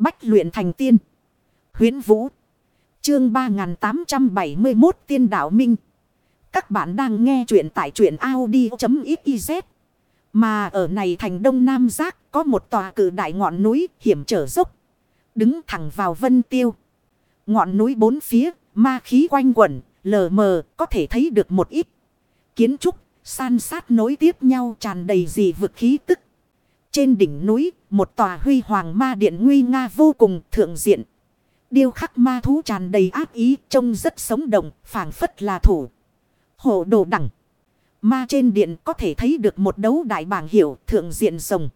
Bách luyện thành tiên. Huyến Vũ. Chương 3871 Tiên Đạo Minh. Các bạn đang nghe truyện tại truyện Audi.xyz. Mà ở này thành Đông Nam Giác có một tòa cử đại ngọn núi hiểm trở dốc. Đứng thẳng vào vân tiêu. Ngọn núi bốn phía, ma khí quanh quẩn, lờ mờ, có thể thấy được một ít. Kiến trúc, san sát nối tiếp nhau tràn đầy dị vực khí tức. Trên đỉnh núi, một tòa huy hoàng ma điện nguy nga vô cùng thượng diện. Điêu khắc ma thú tràn đầy ác ý, trông rất sống động, phảng phất là thủ. Hộ đồ đẳng. Ma trên điện có thể thấy được một đấu đại bảng hiệu thượng diện rồng.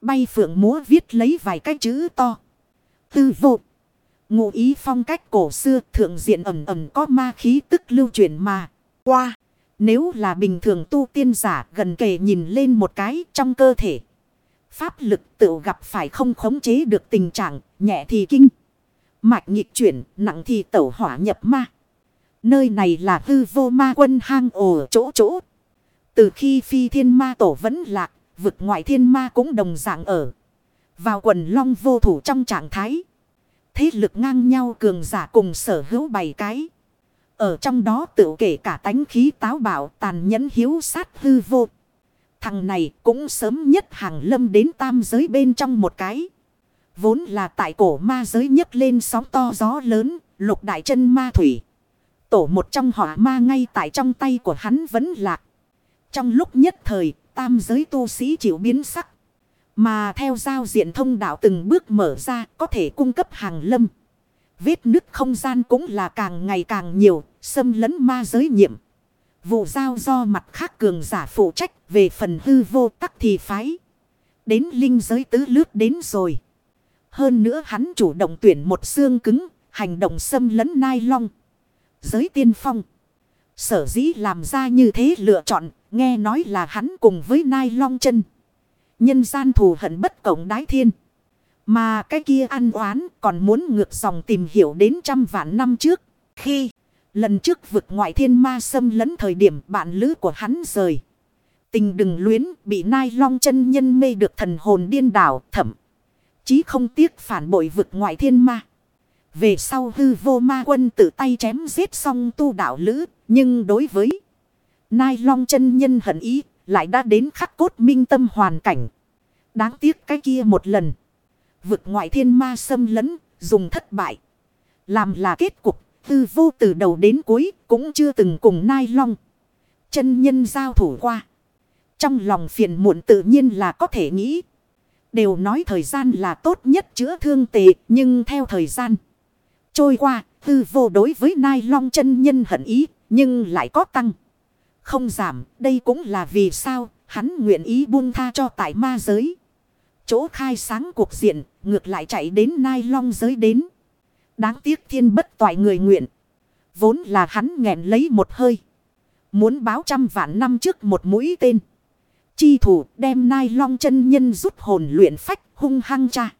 Bay phượng múa viết lấy vài cái chữ to. Tư vô. Ngụ ý phong cách cổ xưa thượng diện ẩm ẩm có ma khí tức lưu truyền mà. Qua. Nếu là bình thường tu tiên giả gần kề nhìn lên một cái trong cơ thể. Pháp lực tự gặp phải không khống chế được tình trạng nhẹ thì kinh. Mạch nghịch chuyển nặng thì tẩu hỏa nhập ma. Nơi này là hư vô ma quân hang ổ chỗ chỗ. Từ khi phi thiên ma tổ vẫn lạc, vực ngoại thiên ma cũng đồng dạng ở. Vào quần long vô thủ trong trạng thái. Thế lực ngang nhau cường giả cùng sở hữu bảy cái. Ở trong đó tự kể cả tánh khí táo bạo tàn nhẫn hiếu sát hư vô. Thằng này cũng sớm nhất hàng lâm đến tam giới bên trong một cái. Vốn là tại cổ ma giới nhất lên sóng to gió lớn, lục đại chân ma thủy. Tổ một trong hỏa ma ngay tại trong tay của hắn vẫn lạc. Trong lúc nhất thời, tam giới tu sĩ chịu biến sắc. Mà theo giao diện thông đạo từng bước mở ra có thể cung cấp hàng lâm. Vết nứt không gian cũng là càng ngày càng nhiều, xâm lấn ma giới nhiệm. Vụ giao do mặt khác cường giả phụ trách về phần hư vô tắc thì phái. Đến linh giới tứ lướt đến rồi. Hơn nữa hắn chủ động tuyển một xương cứng, hành động xâm lấn nai long. Giới tiên phong. Sở dĩ làm ra như thế lựa chọn, nghe nói là hắn cùng với nai long chân. Nhân gian thù hận bất cộng đái thiên. Mà cái kia ăn oán còn muốn ngược dòng tìm hiểu đến trăm vạn năm trước. Khi lần trước vực ngoại thiên ma xâm lấn thời điểm bạn lữ của hắn rời. Tình đừng luyến bị nai long chân nhân mê được thần hồn điên đảo thẩm. Chí không tiếc phản bội vực ngoại thiên ma. Về sau hư vô ma quân tự tay chém giết xong tu đạo lữ. Nhưng đối với nai long chân nhân hận ý lại đã đến khắc cốt minh tâm hoàn cảnh. Đáng tiếc cái kia một lần. Vực ngoại thiên ma xâm lấn, dùng thất bại. Làm là kết cục, tư vô từ đầu đến cuối cũng chưa từng cùng nai long. Chân nhân giao thủ qua. Trong lòng phiền muộn tự nhiên là có thể nghĩ. Đều nói thời gian là tốt nhất chữa thương tệ, nhưng theo thời gian trôi qua, tư vô đối với nai long chân nhân hận ý, nhưng lại có tăng. Không giảm, đây cũng là vì sao hắn nguyện ý buông tha cho tại ma giới. Chỗ khai sáng cuộc diện, ngược lại chạy đến nai long giới đến. Đáng tiếc thiên bất toại người nguyện. Vốn là hắn nghẹn lấy một hơi. Muốn báo trăm vạn năm trước một mũi tên. Chi thủ đem nai long chân nhân rút hồn luyện phách hung hăng cha.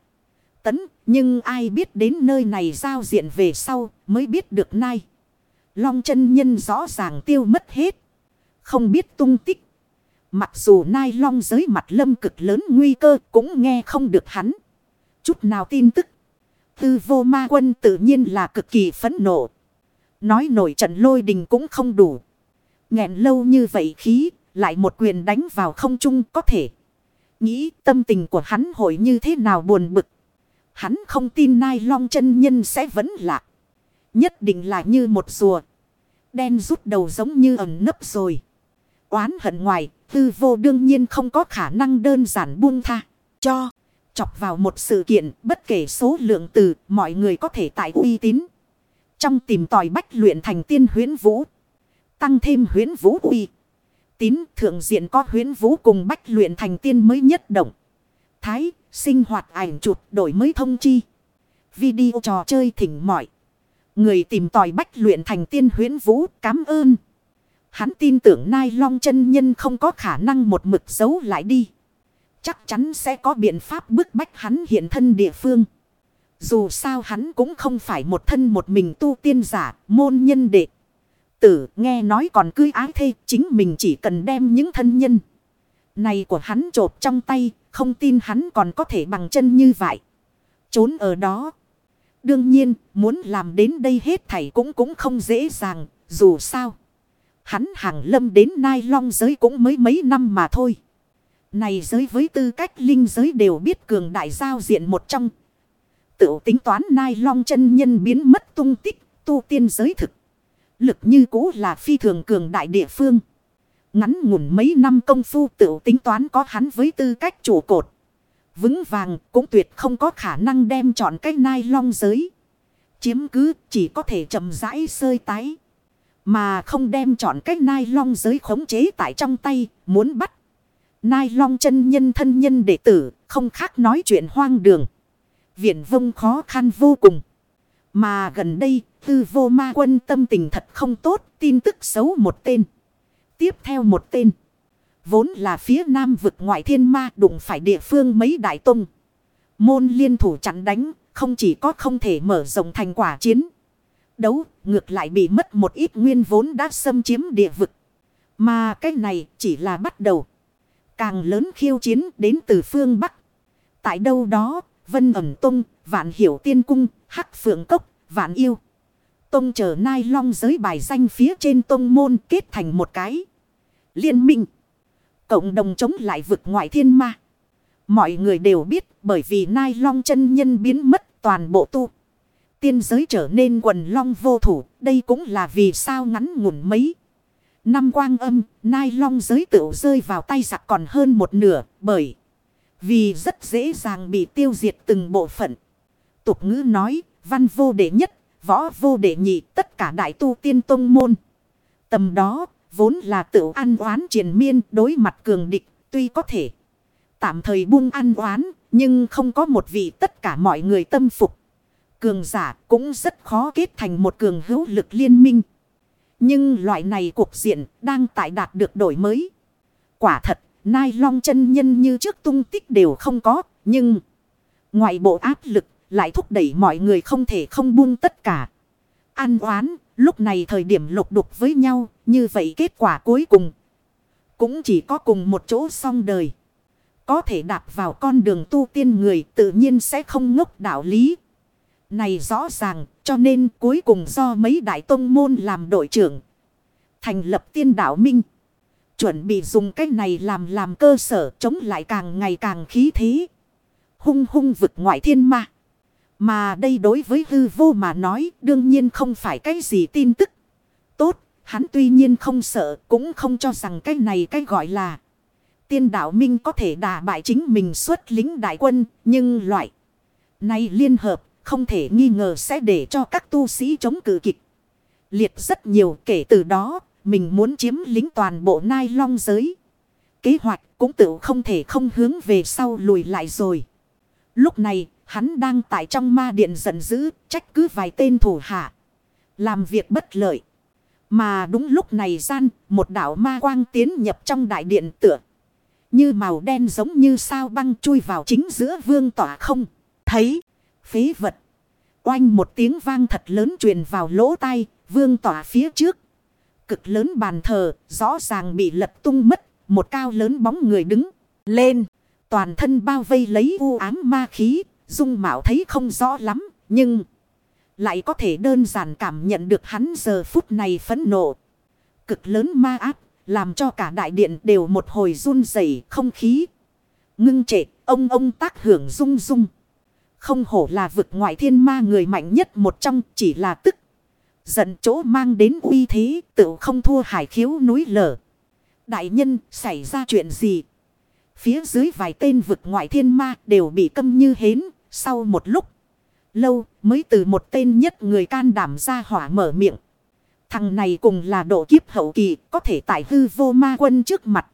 Tấn, nhưng ai biết đến nơi này giao diện về sau mới biết được nai. Long chân nhân rõ ràng tiêu mất hết. Không biết tung tích. Mặc dù nai long giới mặt lâm cực lớn nguy cơ cũng nghe không được hắn. Chút nào tin tức. Tư vô ma quân tự nhiên là cực kỳ phấn nộ. Nói nổi trận lôi đình cũng không đủ. nghẹn lâu như vậy khí, lại một quyền đánh vào không trung có thể. Nghĩ tâm tình của hắn hội như thế nào buồn bực. Hắn không tin nai long chân nhân sẽ vẫn lạc. Nhất định là như một rùa. Đen rút đầu giống như ẩn nấp rồi. Oán hận ngoài, tư vô đương nhiên không có khả năng đơn giản buông tha. Cho, chọc vào một sự kiện, bất kể số lượng từ, mọi người có thể tại uy tín. Trong tìm tòi bách luyện thành tiên huyến vũ. Tăng thêm huyến vũ uy. Tín thượng diện có huyến vũ cùng bách luyện thành tiên mới nhất động. Thái, sinh hoạt ảnh chụp đổi mới thông chi. Video trò chơi thỉnh mọi Người tìm tòi bách luyện thành tiên huyến vũ cảm ơn. Hắn tin tưởng Nai Long chân nhân không có khả năng một mực giấu lại đi. Chắc chắn sẽ có biện pháp bức bách hắn hiện thân địa phương. Dù sao hắn cũng không phải một thân một mình tu tiên giả, môn nhân đệ. Tử nghe nói còn cưới ái thê, chính mình chỉ cần đem những thân nhân. Này của hắn trộp trong tay, không tin hắn còn có thể bằng chân như vậy. Trốn ở đó. Đương nhiên, muốn làm đến đây hết thảy cũng cũng không dễ dàng, dù sao. Hắn hàng lâm đến Nai Long giới cũng mới mấy năm mà thôi. Này giới với tư cách linh giới đều biết cường đại giao diện một trong. Tự tính toán Nai Long chân nhân biến mất tung tích, tu tiên giới thực. Lực như cũ là phi thường cường đại địa phương. Ngắn ngủn mấy năm công phu tự tính toán có hắn với tư cách chủ cột. Vững vàng cũng tuyệt không có khả năng đem chọn cái nai long giới. Chiếm cứ chỉ có thể chậm rãi sơi tái. Mà không đem chọn cái nai long giới khống chế tại trong tay, muốn bắt. Nai long chân nhân thân nhân đệ tử, không khác nói chuyện hoang đường. Viện vông khó khăn vô cùng. Mà gần đây, tư vô ma quân tâm tình thật không tốt, tin tức xấu một tên. Tiếp theo một tên. Vốn là phía nam vực ngoại thiên ma đụng phải địa phương mấy đại tông. Môn liên thủ chặn đánh, không chỉ có không thể mở rộng thành quả chiến. Đấu, ngược lại bị mất một ít nguyên vốn đã xâm chiếm địa vực. Mà cái này chỉ là bắt đầu. Càng lớn khiêu chiến đến từ phương Bắc. Tại đâu đó, Vân ẩm Tông, Vạn Hiểu Tiên Cung, Hắc Phượng Cốc, Vạn Yêu. Tông trở nai long giới bài danh phía trên tông môn kết thành một cái. Liên minh. Cộng đồng chống lại vực ngoại thiên ma. Mọi người đều biết bởi vì nai long chân nhân biến mất toàn bộ tu. Tiên giới trở nên quần long vô thủ. Đây cũng là vì sao ngắn ngủn mấy. Năm quang âm, nai long giới tựu rơi vào tay giặc còn hơn một nửa bởi. Vì rất dễ dàng bị tiêu diệt từng bộ phận. Tục ngữ nói, văn vô đệ nhất, võ vô đệ nhị, tất cả đại tu tiên tông môn. Tầm đó, vốn là tự ăn oán triền miên đối mặt cường địch, tuy có thể tạm thời buông ăn oán, nhưng không có một vị tất cả mọi người tâm phục. Cường giả cũng rất khó kết thành một cường hữu lực liên minh. Nhưng loại này cuộc diện đang tại đạt được đổi mới. Quả thật, nai long chân nhân như trước tung tích đều không có, nhưng ngoại bộ áp lực lại thúc đẩy mọi người không thể không buông tất cả. an oán, lúc này thời điểm lục đục với nhau, như vậy kết quả cuối cùng cũng chỉ có cùng một chỗ xong đời. Có thể đạp vào con đường tu tiên người tự nhiên sẽ không ngốc đạo lý. Này rõ ràng, cho nên cuối cùng do mấy đại tông môn làm đội trưởng. Thành lập tiên đạo minh. Chuẩn bị dùng cái này làm làm cơ sở chống lại càng ngày càng khí thế. Hung hung vực ngoại thiên ma. Mà đây đối với hư vô mà nói đương nhiên không phải cái gì tin tức. Tốt, hắn tuy nhiên không sợ cũng không cho rằng cái này cái gọi là. Tiên đạo minh có thể đả bại chính mình xuất lính đại quân. Nhưng loại này liên hợp không thể nghi ngờ sẽ để cho các tu sĩ chống cự kịch. Liệt rất nhiều kể từ đó mình muốn chiếm lính toàn bộ nai long giới. Kế hoạch cũng tự không thể không hướng về sau lùi lại rồi. Lúc này Hắn đang tại trong ma điện giận dữ, trách cứ vài tên thủ hạ. Làm việc bất lợi. Mà đúng lúc này gian, một đảo ma quang tiến nhập trong đại điện tựa. Như màu đen giống như sao băng chui vào chính giữa vương tỏa không. Thấy, phế vật. Oanh một tiếng vang thật lớn truyền vào lỗ tai, vương tỏa phía trước. Cực lớn bàn thờ, rõ ràng bị lật tung mất, một cao lớn bóng người đứng lên. Toàn thân bao vây lấy u ám ma khí, Dung mạo thấy không rõ lắm, nhưng lại có thể đơn giản cảm nhận được hắn giờ phút này phẫn nộ. Cực lớn ma áp, làm cho cả đại điện đều một hồi run rẩy không khí. Ngưng trệ, ông ông tác hưởng rung rung. Không hổ là vực ngoại thiên ma người mạnh nhất một trong chỉ là tức. Giận chỗ mang đến uy thế tự không thua hải khiếu núi lở. Đại nhân xảy ra chuyện gì? Phía dưới vài tên vực ngoại thiên ma đều bị câm như hến sau một lúc lâu mới từ một tên nhất người can đảm ra hỏa mở miệng. Thằng này cùng là độ kiếp hậu kỳ có thể tại hư vô ma quân trước mặt.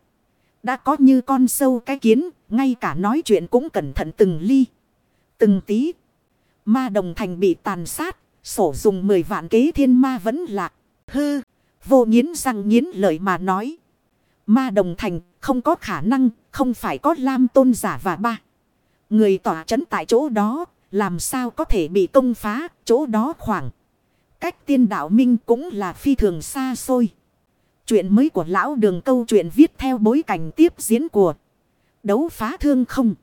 Đã có như con sâu cái kiến, ngay cả nói chuyện cũng cẩn thận từng ly, từng tí. Ma đồng thành bị tàn sát, sổ dùng 10 vạn kế thiên ma vẫn lạc. Hư, vô nghiến răng nghiến lời mà nói. Ma đồng thành không có khả năng, không phải có lam tôn giả và ba. Người tỏa chấn tại chỗ đó, làm sao có thể bị công phá, chỗ đó khoảng. Cách tiên đạo minh cũng là phi thường xa xôi. Chuyện mới của lão đường câu chuyện viết theo bối cảnh tiếp diễn của đấu phá thương không.